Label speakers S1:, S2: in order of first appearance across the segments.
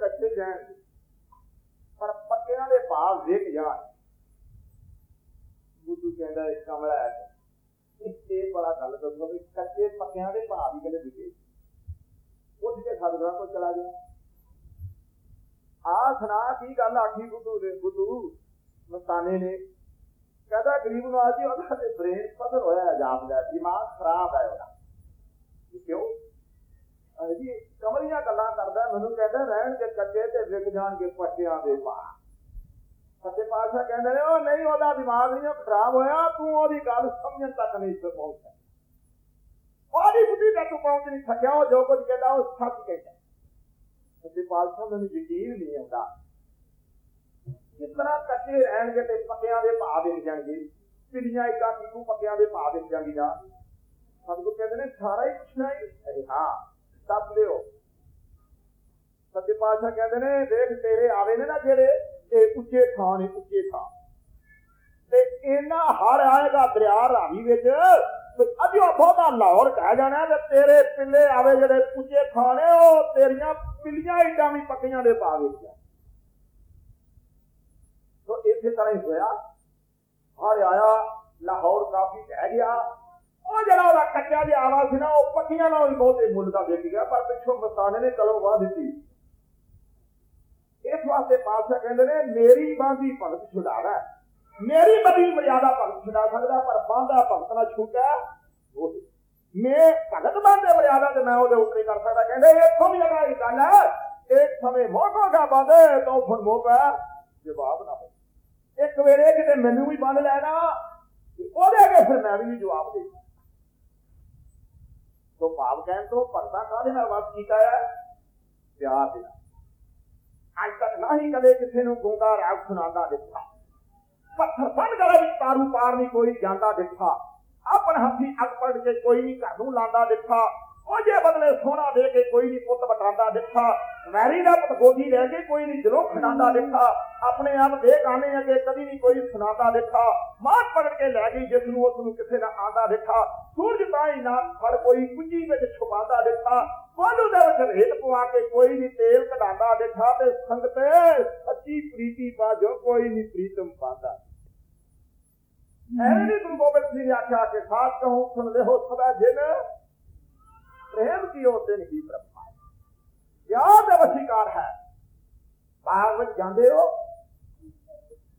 S1: ਕੱਚੇ ਰਹਿਣਗੇ ਪਰ ਪੱਕਿਆਂ ਦੇ ਭਾਵ ਵਿਕ ਜਾਣ ਬੁੱਧੂ ਕਹਿੰਦਾ ਇਹ ਕਮਲਾ ਹੈ ਇਹ ਬੜਾ ਗੱਲ ਦੱਸੋ ਵੀ ਕੱਚੇ ਪੱਕਿਆਂ ਦੇ ਭਾਵ ਹੀ ਕਦੇ ਵਿਕੇ ਉੱਠ ਕੇ ਸਤਿਗੁਰਾਂ ਕੋਲ ਚਲਾ ਗਿਆ। ਆ ਸੁਣਾ, ਕੀ ਗੱਲ ਆਖੀ ਬੁੱਧੂ ਦੇ ਬੁੱਧੂ ਮਸਤਾਨੇ ਨੇ ਕਹਿੰਦਾ, ਗਰੀਬ ਨੂੰ ਆਜੀ ਉਹਦਾ ਤੇ ਬ੍ਰੇਨ ਪਤਰ ਹੋਇਆ, ਜਾਪਦਾ, ਦਿਮਾਗ ਖਰਾਬ ਹੈ ਉਹਦਾ। ਕਿਉਂ? ਅਜੀ ਕਮਲੀਆਂ ਗੱਲਾਂ ਕਰਦਾ, ਮੈਨੂੰ ਕਹਿੰਦਾ, ਰਹਿਣ ਦੇ ਕੱਚੇ ਤੇ ਵਿਕ ਜਾਣਗੇ ਪੱਟਿਆਂ ਦੇ ਪਾ ਸੱਚੇ ਪਾਤਸ਼ਾਹ ਕਹਿੰਦੇ ਨੇ, ਉਹ ਨਹੀਂ, ਉਹਦਾ ਦਿਮਾਗ ਨਹੀਂ ਖਰਾਬ ਹੋਇਆ, ਤੂੰ ਉਹਦੀ ਗੱਲ ਸਮਝਣ ਤੱਕ ਨਹੀਂ ਪਹੁੰਚਿਆ। ਉਹਦੀ ਬੁੱਧੀ ਤੱਕ ਪਹੁੰਚ ਨਹੀਂ ਸਕਿਆ, ਉਹ ਜੋ ਕੁਝ ਕਹਿੰਦਾ, ਉਹ ਸੱਚ ਕਹਿੰਦਾ। ਸੱਚੇ ਪਾਤਸ਼ਾਹ ਮੈਨੂੰ ਯਕੀਨ ਨਹੀਂ ਆਉਂਦਾ। ਕਿਸ ਤਰ੍ਹਾਂ ਕੱਚੇ ਰਹਿਣਗੇ ਤੇ ਪੱਕਿਆਂ ਦੇ ਭਾਅ ਦੇ ਜਾਣਗੇ ਪਿੜੀਆਂ ਇਦਾਂ ਕਿਉਂ ਪੱਕਿਆਂ ਦੇ ਭਾਅ ਦੇ ਜਾਂਗੀਆਂ ਸਤਿਗੁਰ ਕਹਿੰਦੇ ਨੇ, ਸਾਰਾ ਹੀ ਪੁੱਛਣਾ ਹੀ ਹਾਂ। ਦੱਸ ਦਿਓ। ਸੱਚੇ ਪਾਤਸ਼ਾਹ ਕਹਿੰਦੇ ਨੇ, ਦੇਖ, ਤੇਰੇ ਆਵੇ ਨੇ ਨਾ ਜਿਹੜੇ ਇਹ ਉੱਚੇ ਥਾਂ ਨੇ, ਉੱਚੇ ਥਾਂ। ਤੇ ਇਹਨਾਂ ਹੜ ਆਏਗਾ ਦਰਿਆ ਰਾਵੀ ਵਿੱਚ ਅਜਿਹਾ ਬਹੁਤਾ ਲਾਹੌਰ ਕਹਿ ਜਾਣਾ ਤੇ ਤੇਰੇ ਪਿੱਲੇ ਆਵੇ ਜਿਹੜੇ ਉੱਚੇ ਥਾਂ ਨੇ, ਉਹ ਤੇਰੀਆਂ ਪਿੱਲੀਆਂ ਇਦਾਂ ਵੀ ਪੱਕੀਆਂ ਦੇ ਪਾ ਵਿੱਚ ਤੋ ਇਸੇ ਤਰ੍ਹਾਂ ਹੀ ਹੋਇਆ। ਹਰ ਆਇਆ, ਲਾਹੌਰ ਕਾਫੀ ਕਹਿ ਗਿਆ। ਕੱਚਾ ਜਿਹਾ ਆਵਾ ਸੀ ਨਾ, ਉਹ ਪੱਕੀਆਂ ਨਾਲ ਵੀ ਬਹੁਤੇ ਮੁੱਲ ਦਾ ਵਿਕ ਗਿਆ, ਪਰ ਪਿੱਛੋਂ ਮਸਾਨੇ ਨੇ ਕਲਮ ਵਾਹ ਦਿੱਤੀ। ਇਸ ਵਾਸਤੇ ਪਾਤਸ਼ਾਹ ਕਹਿੰਦੇ ਨੇ, ਮੇਰੀ ਬਾਂਦੀ ਭਗਤ ਛੁਡਾਵਾ ਮੇਰੀ ਬੜੀ ਮਰਿਆਦਾ ਭਗਤ ਛੁਡਾ ਸਕਦਾ, ਪਰ ਬਾਂਦਾ ਭਗਤ ਨਾਲ ਛੁੱਟਾ ਉਹ ਮੈਂ ਭਗਤ ਬਾਂਦੇ ਮਰਿਆਦਾ ਤੇ ਮੈਂ ਉਹਦੇ ਉੱਤੇ ਕਰ ਸਕਦਾ, ਕਹਿੰਦੇ ਇੱਥੋਂ ਵੀ ਲਗਾਈ ਗੱਲ ਹੈ ਇੱਕ ਸਮੇਂ ਮੋਕੋਗਾ ਬਾਂਦੇ, ਤੋਂ ਫਨ ਮੋਕਾ ਜਵਾਬ ਨਾ ਹੋ ਇੱਕ ਵੇਲੇ ਕਿਤੇ ਮੈਨੂੰ ਵੀ ਬੰਦ ਲੈਣਾ ਉਹਦੇ ਅੱਗੇ ਫਿਰ ਮੈਂ ਵੀ ਜਵਾਬ ਦੇ ਤੋ ਭਾਵ ਕਹਿਣ ਤੋਂ ਭਗਤਾਂ ਕਾਹਦੇ ਨਾਲ? ਵਾਸ ਕੀਤਾ ਹੈ? ਪਿਆਰ ਦੇ ਨਾਲ। ਅੱਜ ਤੱਕ ਨਹੀਂ ਕਦੇ ਕਿਸੇ ਨੂੰ ਗੁੰਗਾ ਰਾਗ ਸੁਣਾਉਂਦਾ ਦਿੱਤਾ। ਪੱਥਰ ਬੰਨ ਗਲੇ ਵਿੱਚ ਤਾਰੂ ਪਾਰ ਨਹੀਂ ਕੋਈ ਜਾਂਦਾ ਦਿੱਤਾ। ਆਪਣ ਹੱਥੀ ਅੱਗ ਪੜ ਕੇ ਕੋਈ ਨਹੀਂ ਘਰ ਨੂੰ ਲਾਂਦਾ ਦਿੱਤਾ। ਉਹ ਜੇ ਬਦਲੇ ਸੋਨਾ ਦੇ ਕੇ ਕੋਈ ਨਹੀਂ ਪੁੱਤ ਬਟਾਉਂਦਾ ਦਿੱਤਾ ਵੈਰੀ ਦਾ ਪੁੱਤ ਗੋਦੀ ਲੈ ਕੇ ਕੋਈ ਨਹੀਂ ਦਿਲੋਂ ਖਡਾਉਂਦਾ ਦਿੱਤਾ ਆਪਣੇ ਆਪ ਦੇ ਗਾਣੇ ਅੱਗੇ ਕਦੀ ਨਹੀਂ ਕੋਈ ਸੁਣਾਉਂਦਾ ਦਿੱਤਾ ਮਾਰ ਪਕੜ ਕੇ ਲੈ ਗਈ ਜਿਸ ਨੂੰ ਉਸ ਨੂੰ ਕਿਸੇ ਨਾ ਆਂਦਾ ਦਿੱਤਾ ਸੂਰਜ ਤਾਂ ਹੀ ਨਾ ਫੜ ਕੋਈ ਕੁੰਜੀ ਵਿੱਚ ਛੁਪਾਉਂਦਾ ਦਿੱਤਾ ਕੋਲੂ ਦੇ ਵਿੱਚ ਰੇਤ ਪਵਾ ਕੇ ਕੋਈ ਨਹੀਂ ਤੇਲ ਕਢਾਉਂਦਾ ਦਿੱਤਾ ਤੇ ਸੰਗਤੇ ਸੱਚੀ ਪ੍ਰੀਤੀ ਬਾਜੋ ਕੋਈ ਨਹੀਂ ਪ੍ਰੀਤਮ ਪਾਉਂਦਾ। ਐਵੇਂ ਨਹੀਂ ਗੁਰੂ ਗੋਬਿੰਦ ਸਿੰਘ ਆਖਿਆ ਕਿ ਸਾਥ ਕਹੂੰ ਸੁਣ ਲੈ ਹੋ ਸਦਾ ਜਿਨ। ਪ੍ਰੇਮ ਕੀ ਹੋਤੇ ਨਹੀਂ ਪ੍ਰਭਾ ਪਿਆਰ ਦਾ ਵਸੀਕਾਰ ਹੈ। ਬਾਗ ਵਿੱਚ ਜਾਂਦੇ ਹੋ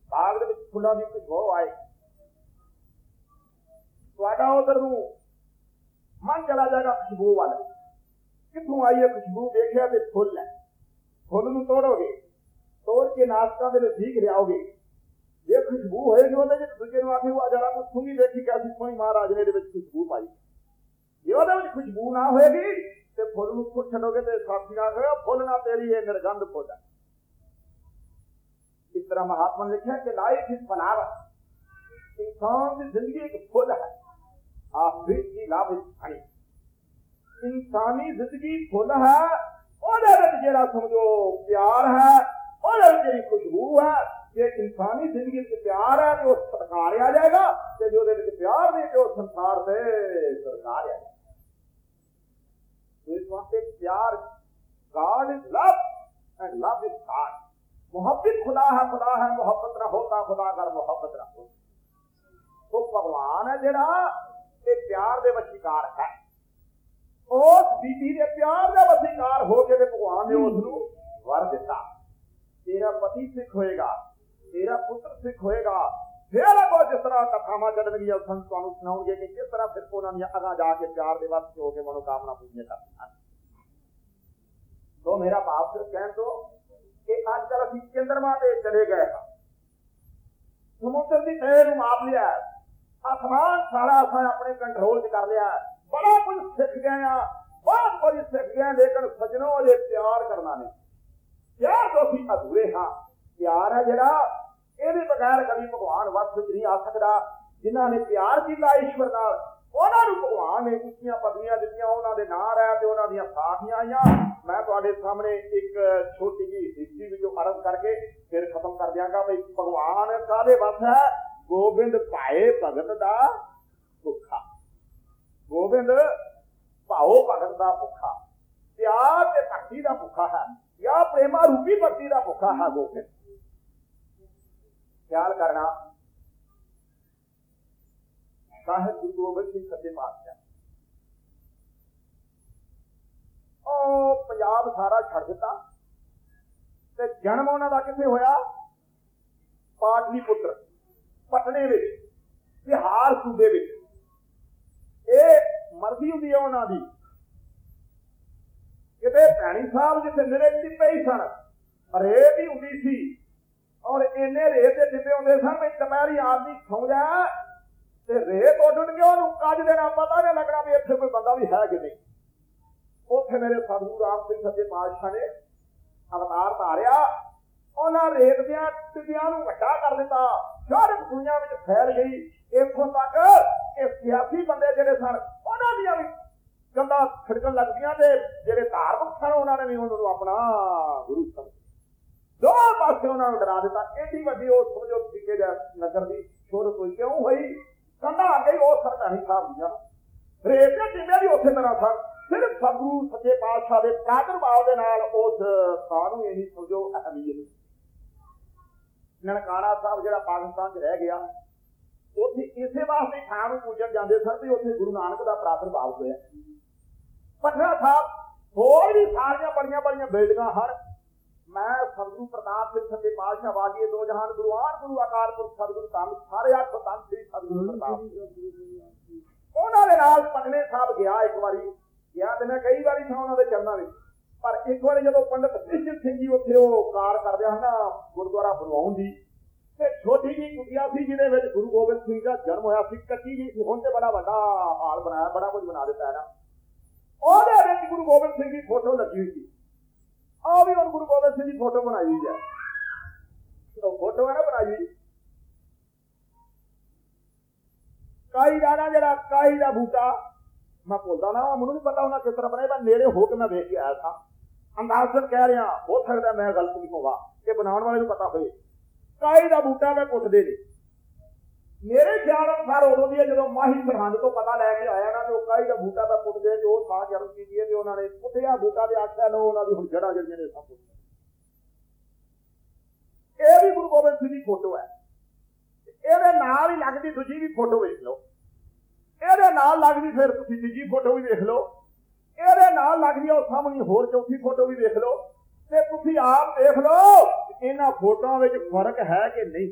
S1: ਬਾਗ ਦੇ ਵਿੱਚ ਫੁੱਲਾਂ ਦੀ ਖੁਸ਼ਬੂ ਆਏ। ਤੁਹਾਡਾ ਉਧਰ ਨੂੰ ਮਨ ਚਲਾ ਜਾਏਗਾ ਖੁਸ਼ਬੂ ਵੱਲ। ਕਿੱਥੋਂ ਆਈ ਹੈ ਖੁਸ਼ਬੂ? ਦੇਖਿਆ ਤੇ ਫੁੱਲ ਹੈ। ਫੁੱਲ ਨੂੰ ਤੋੜੋਗੇ, ਤੋੜ ਕੇ ਨਾਸਤਾ ਦੇ ਨਜ਼ਦੀਕ ਲਿਆਓਗੇ। ਇਹ ਖੁਸ਼ਬੂ ਹੋਏਗੀ ਉਹਦੇ ਵਿੱਚ ਦੂਜੇ ਨੂੰ ਆਖੀ ਉਹ ਜਰਾ ਕੋ ਸੁਣੀ ਦੇਖੀ ਕਿ ਅਸੀਂ ਸੋਹਣੀ ਮਹਾਰਾਜ ਨੇ ਇਹਦੇ ਵਿੱਚ ਖੁਸ਼ਬੂ ਪਾਈ। ਜੇ ਉਹਦੇ ਵਿੱਚ ਖੁਸ਼ਬੂ ਨਾ ਹੋਏਗੀ ਤੇ ਫੁੱਲ ਨੂੰ ਫੁੱਟ ਛੱਡੋਗੇ ਤੇ ਸਾਥੀ ਨਾਲ ਕਹੋ ਫੁੱਲ ਨਾ ਤੇਰੀ ਇਹ ਨਿਰਗੰਧ ਫੁੱਲ ਹੈ। ਇਸ ਤਰ੍ਹਾਂ ਮਹਾਤਮਾ ਨੇ ਲਿਖਿਆ ਕਿ ਲਾਈਫ ਇਜ਼ ਫਲਾਵਰ ਇਨਸਾਨ ਦੀ ਜ਼ਿੰਦਗੀ ਇੱਕ ਫੁੱਲ ਹੈ। ਆਪ ਵਿੱਚ ਦੀ ਲਾਭ ਇਸ ਹਣੀ ਇਨਸਾਨੀ ਜ਼ਿੰਦਗੀ ਫੁੱਲ ਹੈ, ਉਹਦੇ ਵਿੱਚ ਜਿਹੜਾ ਸਮਝੋ ਪਿਆਰ ਹੈ ਜੇ ਇਨਸਾਨੀ ਜ਼ਿੰਦਗੀ ਵਿੱਚ ਪਿਆਰ ਹੈ ਤੇ ਉਹ ਸਤਕਾਰਿਆ ਜਾਏਗਾ, ਤੇ ਜੋ ਉਹਦੇ ਵਿੱਚ ਪਿਆਰ ਨਹੀਂ, ਤੇ ਉਹ ਸੰਸਾਰ ਤੇ ਸਤਕਾਰਿਆ ਜਾਏਗਾ। ਇਸ ਵਾਸਤੇ ਪਿਆਰ, God is love, and love is God. ਮੁਹੱਬਤ ਖੁਦਾ ਹੈ ਖੁਦਾ ਹੈ, ਮੁਹੱਬਤ ਨਾ ਹੋਤਾ ਖੁਦਾ ਕਰ, ਮੁਹੱਬਤ ਨਾ ਹੋ। ਉਹ ਭਗਵਾਨ ਹੈ ਜਿਹੜਾ, ਇਹ ਪਿਆਰ ਦੇ ਵਸੀਕਾਰ ਹੈ। ਉਸ ਬੀਬੀ ਦੇ ਪਿਆਰ ਦਾ ਵਸੀਕਾਰ ਹੋ ਕੇ ਤੇ ਭਗਵਾਨ ਨੇ ਉਸ ਨੂੰ ਵਰ ਦਿੱਤਾ। ਤੇਰਾ ਪਤੀ ਸਿੱਖ ਹੋਏਗਾ। ਤੇਰਾ ਪੁੱਤਰ ਸਿੱਖ ਹੋਏਗਾ। ਫਿਰ ਅਗੋ ਜਿਸ ਤਰ੍ਹਾਂ ਕਥਾਵਾਂ ਚੱਲਣਗੀਆਂ ਸੰਤ ਤੁਹਾਨੂੰ ਸੁਣਾਉਣਗੇ ਕਿ ਕਿਸ ਤਰ੍ਹਾਂ ਫਿਰ ਉਹਨਾਂ ਦੀਆਂ ਅਗਾ ਜਾ ਕੇ ਪਿਆਰ ਦੇ ਵਸ ਹੋ ਕੇ ਮਨੋਕਾਮਨਾ ਪੂਰੀਆਂ ਕਰਦੀਆਂ ਹਨ। ਮੇਰਾ ਭਾਵ ਸਿਰ ਕਹਿਣ ਤੋਂ ਕਿ ਅੱਜ ਕੱਲ ਅਸੀਂ ਚੰਦਰਮਾ ਤੇ ਚਲੇ ਗਏ ਹਾਂ। ਸਮੁੰਦਰ ਦੀ ਤਹਿ ਨੂੰ ਮਾਪ ਲਿਆ ਅਸਮਾਨ ਸਾਰਾ ਅਸਾਂ ਆਪਣੇ ਕੰਟਰੋਲ 'ਚ ਕਰ ਲਿਆ ਬੜਾ ਕੁਝ ਸਿੱਖ ਗਏ ਆ ਬਹੁਤ ਕੁਝ ਸਿੱਖ ਗਏ ਲੇਕਿਨ ਸਜਣੋ ਇਹ ਪਿਆਰ ਕਰਨਾ ਨਹੀਂ। ਪਿਆਰ ਤੋਂ ਅਸੀਂ ਅਧੂਰੇ ਹਾਂ। ਪਿਆਰ ਹੈ ਜਿਹੜਾ ਇਹਦੇ ਬਗੈਰ ਕਦੀ ਭਗਵਾਨ ਵਸ ਵਿੱਚ ਨਹੀਂ ਆ ਸਕਦਾ। ਜਿਨ੍ਹਾਂ ਨੇ ਪਿਆਰ ਕੀਤਾ ਈਸ਼ਵਰ ਨਾਲ, ਉਹਨਾਂ ਨੂੰ ਭਗਵਾਨ ਨੇ ਉੱਚੀਆਂ ਪਦਵੀਆਂ ਦਿੱਤੀਆਂ, ਉਹਨਾਂ ਦੇ ਨਾਂ ਰਹਿ ਤੇ ਉਹਨਾਂ ਦੀਆਂ ਸਾਖੀਆਂ ਆਈਆਂ। ਮੈਂ ਤੁਹਾਡੇ ਸਾਹਮਣੇ ਇੱਕ ਛੋਟੀ ਜਿਹੀ ਹਿਸਟਰੀ ਵਿੱਚੋਂ ਅਰਜ਼ ਕਰਕੇ ਫਿਰ ਖਤਮ ਕਰ ਦਿਆਂਗਾ ਵੀ ਭਗਵਾਨ ਕਾਦੇ ਵੱਸ ਹੈ? ਗੋਬਿੰਦ ਭਾਏ ਭਗਤ ਦਾ ਭੁੱਖਾ। ਗੋਬਿੰਦ ਭਾਉ ਭਗਤ ਦਾ ਭੁੱਖਾ। ਪਿਆਰ ਤੇ ਭਗਤੀ ਦਾ ਭੁੱਖਾ ਹੈ। ਯਾ ਪ੍ਰੇਮਾ ਰੂਪੀ ਭਗਤੀ ਦਾ ਭੁੱਖਾ ਹੈ ਗੋਬਿੰਦ ਖਿਆਲ ਕਰਨਾ। ਸਾਹਿਬ ਗੁਰੂ ਗੋਬਿੰਦ ਸਿੰਘ ਸੱਚੇ ਪਾਤਸ਼ਾਹ। ਉਹ ਪੰਜਾਬ ਸਾਰਾ ਛੱਡ ਦਿੱਤਾ। ਤੇ ਜਨਮ ਉਹਨਾਂ ਦਾ ਕਿੱਥੇ ਹੋਇਆ? ਪਾਟਲੀਪੁੱਤਰ ਪਟਨੇ ਵਿੱਚ, ਬਿਹਾਰ ਸੂਬੇ ਵਿੱਚ। ਇਹ ਮਰਜ਼ੀ ਹੁੰਦੀ ਹੈ ਉਹਨਾਂ ਦੀ। ਕਿਤੇ ਭੈਣੀ ਸਾਹਿਬ ਜਿੱਥੇ ਨਿਰੇ ਟਿੱਪੇ ਹੀ ਸਨ। ਰੇਤ ਹੀ ਹੁੰਦੀ ਸੀ। ਔਰ ਇੰਨੇ ਰੇਤ ਦੇ ਟਿੱਪੇ ਹੁੰਦੇ ਸਨ ਵੀ ਦੁਪਹਿਰੀ ਆਦਮੀ ਸੌਂ ਜਾ ਤੇ ਰੇਤ ਉੱਡ ਉੱਡ ਉਹਨੂੰ ਕੱਜ ਦੇਣਾ, ਪਤਾ ਨਹੀਂ ਲੱਗਣਾ ਵੀ ਇੱਥੇ ਕੋਈ ਬੰਦਾ ਵੀ ਹੈ ਕਿ ਨਹੀਂ। ਉੱਥੇ ਮੇਰੇ ਸਤਿਗੁਰੂ ਰਾਮ ਸਿੰਘ ਸੱਚੇ ਪਾਤਸ਼ਾਹ ਨੇ ਅਵਤਾਰ ਧਾਰਿਆ। ਉਹਨਾਂ ਰੇਤ ਦੀਆਂ ਟਿੱਬਿਆਂ ਨੂੰ ਵੱਡਾ ਕਰ ਦਿੱਤਾ। ਸਾਰੀ ਦੁਨੀਆ ਵਿੱਚ ਫੈਲ ਗਈ। ਇੱਥੋਂ ਤੱਕ ਕਿ ਸਿਆਸੀ ਬੰਦੇ ਜਿਹੜੇ ਸਨ, ਉਹਨਾਂ ਦੀਆਂ ਵੀ ਕੰਦਾ ਛਿੜਕਣ ਲੱਗ ਪਈਆਂ ਤੇ ਜਿਹੜੇ ਧਾਰਮਿਕ ਸਨ ਉਹਨਾਂ ਨੇ ਵੀ ਉਹਨਾਂ ਨੂੰ ਆਪਣਾ ਗੁਰੂ ਸਮਝ ਦੋ ਪਾਸੇ ਉਹਨਾਂ ਨੂੰ ਡਰਾ ਦਿੱਤਾ। ਏਡੀ ਵੱਡੀ ਉਹ ਸਮਝੋ ਤਰੀਕੇ ਦਾ ਨਗਰ ਦੀ ਸ਼ੋਹਰਤ ਹੋਈ, ਕਿਉਂ ਹੋਈ? ਕੰਦਾ ਅੱਗੇ ਉਹ ਸਰਦਾਰੀ ਸਾਹਿਬ ਦੀਆਂ ਰੇਤ ਦੇ ਟਿੱਬੇ ਵੀ ਉਸੇ ਤਰ੍ਹਾਂ ਸਨ ਸਿਰਫ ਸਤਿਗੁਰੂ, ਸੱਚੇ ਪਾਤਸ਼ਾਹ ਦੇ ਪ੍ਰਾਦੁਰਭਾਵ ਦੇ ਨਾਲ ਉਸ ਥਾਂ ਨੂੰ ਇਹੀ ਸਮਝੋ ਅਹਿਮੀਅਤ। ਨਨਕਾਣਾ ਸਾਹਿਬ ਜਿਹੜਾ ਪਾਕਿਸਤਾਨ 'ਚ ਰਹਿ ਗਿਆ, ਉੱਥੇ ਇਸੇ ਵਾਸਤੇ ਥਾਂ ਨੂੰ ਪੂਜਣ ਜਾਂਦੇ ਸਨ ਵੀ ਉੱਥੇ ਗੁਰੂ ਨਾਨਕ ਦਾ ਪ੍ਰਾਦੁਰਭਾਵ ਹੋਇਆ। ਪਟਨਾ ਸਾਹਿਬ, ਹੋਰ ਵੀ ਸਾਰੀਆਂ ਬੜੀਆਂ ਬੜੀਆਂ ਬਿਲਡਿੰਗਾਂ ਹਨ। ਮੈਂ ਸਤਿਗੁਰੂ ਪ੍ਰਤਾਪ ਸਿੰਘ ਸੱਚੇ ਪਾਤਸ਼ਾਹ ਵਾਜੀਏ ਦੋ ਜਹਾਨ ਗੁਰੂ ਆਣ ਗੁਰੂ ਅਕਾਲ ਪੁਰਖ, ਸਤਿਗੁਰੂ ਧੰਨ, ਸਾਰੇ ਅੱਠ ਧੰਨ ਸ੍ਰੀ ਸਤਿਗੁਰੂ ਪ੍ਰਤਾਪ ਉਹਨਾਂ ਦੇ ਨਾਲ ਪਟਨੇ ਸਾਹਿਬ ਗਿਆ ਇੱਕ ਵਾਰੀ। ਗਿਆ ਤੇ ਮੈਂ ਕਈ ਵਾਰੀ ਥਾਂ ਉਹਨਾਂ ਦੇ ਚਰਨਾਂ ਵਿੱਚ। ਪਰ ਇੱਕ ਵਾਰੀ ਜਦੋਂ ਪੰਡਤ ਕ੍ਰਿਸ਼ਨ ਸਿੰਘ ਜੀ ਉੱਥੇ ਉਹ ਕਾਰ ਕਰਦੇ ਹਨ ਨਾ, ਗੁਰਦੁਆਰਾ ਬਣਵਾਉਣ ਦੀ ਤੇ ਛੋਟੀ ਜੀ ਕੁਟਿਆ ਸੀ ਜਿਹਦੇ ਵਿੱਚ ਗੁਰੂ ਗੋਬਿੰਦ ਸਿੰਘ ਦਾ ਜਨਮ ਹੋਇਆ ਸੀ। ਕੱਚੀ ਜੀ ਹੁਣ ਤੇ ਬੜਾ ਵੱਡਾ ਹਾਲ ਬਣਾਇਆ, ਬੜਾ ਕੁਝ ਬਣਾ ਦਿੱਤਾ ਹੈ ਨਾ ਉਹਦੇ ਵਿੱਚ ਗੁਰੂ ਗੋਬਿੰਦ ਸਿੰਘ ਦੀ ਫੋਟੋ ਲੱਗੀ ਹੋਈ ਸੀ। ਆ ਵੀ ਹੁਣ ਗੁਰੂ ਗੋਬਿੰਦ ਸਿੰਘ ਦੀ ਫੋਟੋ ਬਣਾਈ ਹੋਈ ਹੈ। ਉਹ ਫੋਟੋ ਹੈ ਨਾ ਬਣਾਈ ਹੋਈ। ਕਾਈ ਦਾ ਨਾ ਜਿਹੜਾ ਕਾਈ ਦਾ ਬੂਟਾ। ਮੈਂ ਭੁੱਲਦਾ ਨਾ, ਮੈਨੂੰ ਨਹੀਂ ਪਤਾ ਉਹਨਾਂ ਕਿਸ ਤਰ੍ਹਾਂ ਬਣਾਇਆ ਪਰ ਨੇੜੇ ਹੋ ਕੇ ਮੈਂ ਵੇਖ ਕੇ ਆਇਆ ਸਾਂ। ਅੰਦਾਜ਼ਨ ਕਹਿ ਰਿਹਾ, ਹੋ ਸਕਦਾ ਮੈਂ ਗਲਤ ਵੀ ਹੋਵਾਂ ਇਹ ਬਣਾਉਣ ਵਾਲੇ ਨੂੰ ਪਤਾ ਹੋਵੇ। ਕਾਈ ਦਾ ਬੂਟਾ ਮੈਂ ਪੁੱਟਦੇ ਨੇ। ਮੇਰੇ ਖਿਆਲ ਅਨੁਸਾਰ ਉਦੋਂ ਦੀ ਹੈ ਜਦੋਂ ਮਾਹੀ ਸਰਹੰਦ ਤੋਂ ਪਤਾ ਲੈ ਕੇ ਆਇਆ ਨਾ, ਤੇ ਉਹ ਕਾਈ ਦਾ ਬੂਟਾ ਤਾਂ ਪੁੱਟ ਗਏ ਜੋ ਥਾਂ ਜਨਮ ਕੀਤੀ ਹੈ ਤੇ ਉਹਨਾਂ ਨੇ ਪੁੱਟਿਆ ਬੂਟਾ ਦੇ ਆਖਿਆ ਲੋ ਉਹਨਾਂ ਦੀ ਹੁਣ ਜੜਾਂ ਜਿਹੜੀਆਂ ਨੇ ਸਭ ਕੁਝ ਇਹ ਵੀ ਗੁਰੂ ਗੋਬਿੰਦ ਸਿੰਘ ਦੀ ਫੋਟੋ ਹੈ। ਇਹਦੇ ਨਾਲ ਹੀ ਲੱਗਦੀ ਦੂਜੀ ਵੀ ਫੋਟੋ ਵੇਖ ਲਓ। ਇਹਦੇ ਨਾਲ ਲੱਗਦੀ ਫਿਰ ਤੁਸੀਂ ਤੀਜੀ ਫੋਟੋ ਵੀ ਵੇਖ ਲਓ। ਇਹਦੇ ਨਾਲ ਲੱਗਦੀ ਉਹ ਸਾਹਮਣੇ ਹੋਰ ਚੌਥੀ ਫੋਟੋ ਵੀ ਵੇਖ ਲਓ। ਤੇ ਤੁਸੀਂ ਆਪ ਦੇਖ ਲਓ ਇਹਨਾਂ ਫੋਟੋਆਂ ਵਿੱਚ ਫ਼ਰਕ ਹੈ ਕਿ ਨਹੀਂ।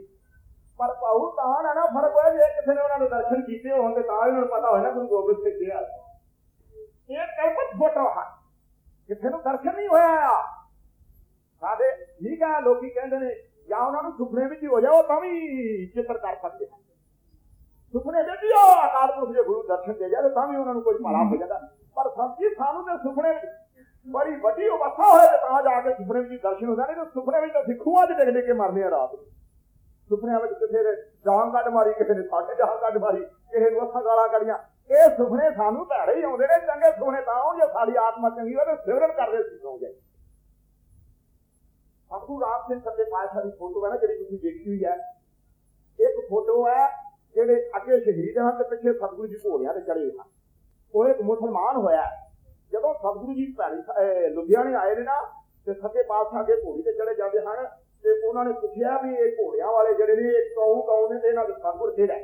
S1: ਪਰ ਭਾਉ ਤਾਂ ਨਾ ਨਾ ਫ਼ਰਕ ਹੋਇਆ ਜੇ ਕਿਸੇ ਨੇ ਉਹਨਾਂ ਨੂੰ ਦਰਸ਼ਨ ਕੀਤੇ ਹੋਣ ਤੇ ਤਾਂ ਇਹਨਾਂ ਨੂੰ ਪਤਾ ਹੋਇਆ ਨਾ ਗੁਰੂ ਗੋਬਿੰਦ ਸਿੰਘ ਜੀ ਆ। ਇਹ ਕਲਪਤ ਫੋਟੋ ਹੈ ਕਿਸੇ ਨੂੰ ਦਰਸ਼ਨ ਨਹੀਂ ਹੋਇਆ। ਆ ਸਾਡੇ ਠੀਕ ਆ, ਲੋਕੀ ਕਹਿੰਦੇ ਨੇ, ਜਾਂ ਉਹਨਾਂ ਨੂੰ ਸੁਪਨੇ ਵਿੱਚ ਹੋ ਜਾਓ, ਤਾਂ ਵੀ ਚਿੱਤਰ ਕਰ ਸਕਦੇ ਹਨ ਸੁਪਨੇ ਵਿੱਚ ਹੀ ਉਹ ਅਕਾਲ ਪੁਰਖ ਦੇ ਗੁਰੂ ਦਰਸ਼ਨ ਦੇ ਜਾਵੇ, ਤਾਂ ਵੀ ਉਹਨਾਂ ਨੂੰ ਕੋਈ ਭਲਾ ਹੋ ਜਾਂਦਾ। ਪਰ ਸੰਜੀ ਸਾਨੂੰ ਤੇ ਸੁਪਨੇ ਵਿੱਚ ਬੜੀ ਵੱਡੀ ਅਵਸਥਾ ਹੋਏ ਤਾਂ ਜਾ ਕੇ ਸੁਪਨੇ ਵਿੱਚ ਦਰਸ਼ਨ ਹੁੰਦਾ ਨਹੀਂ ਤਾਂ ਸੁਪਨੇ ਵਿੱਚ ਤਾਂ ਸਿੱਖੂਆਂ ਦੇ ਡਿੱਗ ਡਿੱਗ ਕੇ ਮਰਦੇ ਆ ਰਾਤ ਨੂੰ। ਸੁਪਨਿਆਂ ਵਿੱਚ ਕਿਸੇ ਨੇ ਜਾਨ ਕੱਢ ਮਾਰੀ, ਕਿਸੇ ਨੇ ਸਾਡੇ ਜਾਨ ਕੱਢ ਮਾਰੀ, ਕਿਸੇ ਨੂੰ ਅੱਖਾਂ ਗਾਲਾਂ ਕੱਢੀਆਂ। ਇਹ ਸੁਪਨੇ ਸਾਨੂੰ ਭੈੜੇ ਹੀ ਆਉਂਦੇ ਨੇ, ਚੰਗੇ ਸੁਪਨੇ ਤਾਂ ਆਉਣ ਜੇ ਸਾਡੀ ਆਤਮਾ ਚੰਗੀ ਹੋਵੇ ਸਿਮਰਨ ਕਰਦੇ ਸੀ ਸੌਂ ਜਾਏ ਸਤਿਗੁਰੂ ਰਾਮ ਸਿੰਘ ਸੱਚੇ ਪਾਤਸ਼ਾਹ ਦੀ ਫੋਟੋ ਹੈ ਨਾ, ਜਿਹੜੀ ਤੁਸੀਂ ਦੇਖੀ ਹੋਈ ਹੈ। ਇੱਕ ਫੋਟੋ ਹੈ, ਜਿਹੜੇ ਅੱਗੇ ਸ਼ਹੀਦ ਹਨ ਤੇ ਪਿੱਛੇ ਸਤਿਗੁਰੂ ਜੀ ਘੋੜਿਆਂ ਤੇ ਚੜੇ ਹਨ। ਉਹ ਇੱਕ ਮੁਸਲਮਾਨ ਹੋਇਆ ਜਦੋਂ ਸਤਿਗੁਰੂ ਜੀ ਭੈਣੀ ਲੁਧਿਆਣੇ ਆਏ ਨੇ ਨਾ, ਤੇ ਸੱਚੇ ਪਾਤਸ਼ਾਹ ਅੱਗੇ ਘੋੜੀ ਤੇ ਚੜੇ ਜਾਂਦੇ ਹਨ ਤੇ ਉਹਨਾਂ ਨੇ ਪੁੱਛਿਆ ਵੀ ਇਹ ਘੋੜਿਆਂ ਵਾਲੇ ਜਿਹੜੇ ਨੇ, ਇਹ ਕੌਣ ਕੌਣ ਨੇ ਤੇ ਇਹਨਾਂ ਦਾ ਸਤਿਗੁਰ ਕਿਹੜਾ